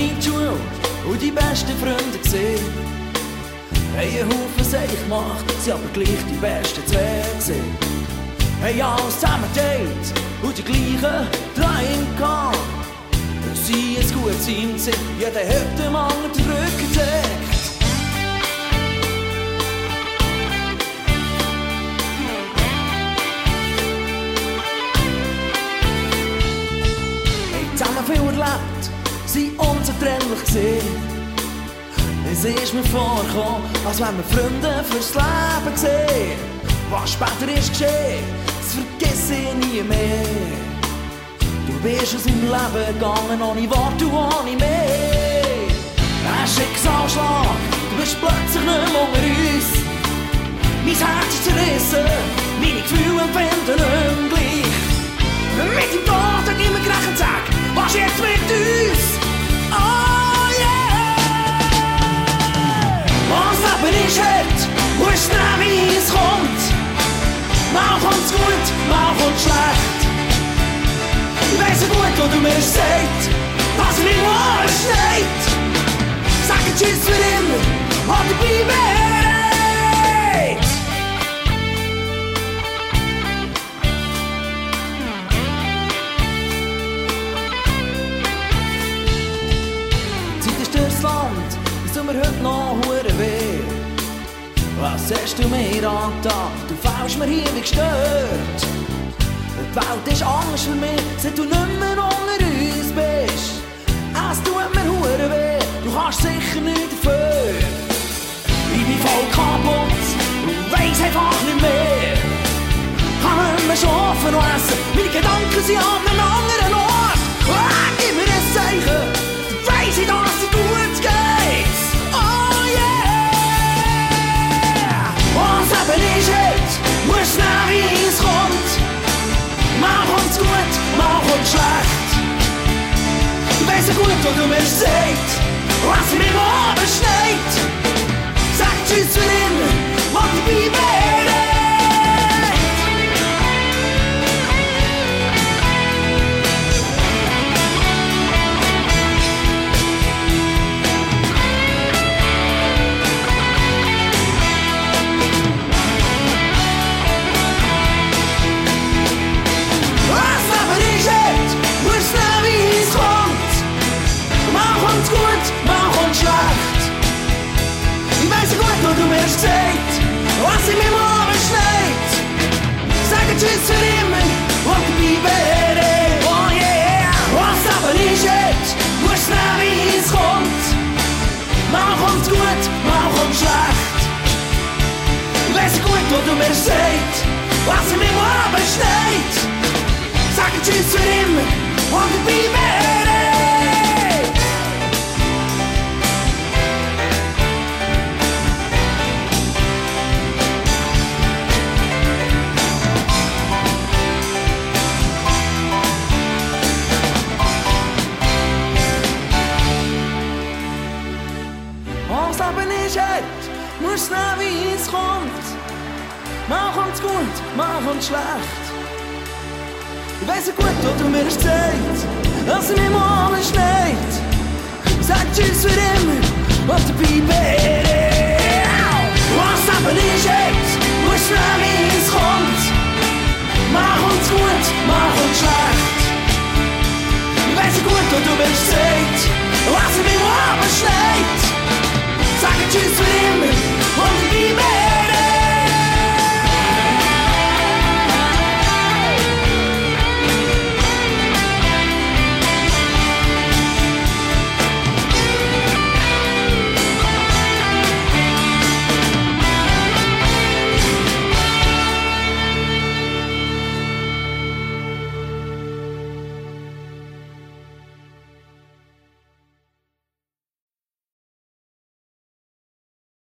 in die Schule und die besten Freunde gesehen. Haben einen Haufen Seich gemacht, sie aber gleich die besten zwei gesehen. Haben alles zusammen geteilt und die gleichen Träume gehabt. Sie ein gutes Team gewesen, jeder hat dem anderen den Rücken gedeckt. Zusammen viel erlebt, sind unzertrennlich gesehen. Es ist mir vorgekommen, als wenn wir Freunde fürs Leben sehen. Was später ist geschehen, das vergesse ich nie mehr. Du bist aus meinem Leben gegangen, ohne Wort und ohne mehr. Ein Schicksalsschlag, du bist plötzlich nicht mehr unter uns. Mein Herz ist zerrissen, meine Gefühle empfinden Mal kommt's gut, mal kommt's schlecht. Ich weiss gut, wo du mir sagst, dass er nicht wahr steht. Sag Tschüss für immer und bleib Zeit ist durchs Land, es tut mir heute noch hure. Was hast du mir angetan? Du fällst mir hier wie gestört. Die Welt ist anders für mich, seit du nicht mehr unter uns bist. Es tut mir hure weh, du kannst sicher nicht dafür. Ich bin voll kaputt und weiss einfach nicht mehr. Kann nicht mehr schlafen und essen, meine Gedanken sind an wo du mir sagst, was mir oben steht. Sag Tschüss für immer Andacht. Lees ik ooit tot de. is naar wie mach uns gut, maand schlecht. Ich weiß ja gut, oder mir ist Zeit, dass es mir morgen schneit. Sag Tschüss für immer, auf der Pipe. Was aber nicht jetzt, wo es nach het kommt. Mach uns gut, mach uns schlecht. Ich weiß gut, oder mir ist Zeit, was es mir morgen schneit. Sag Tschüss für immer.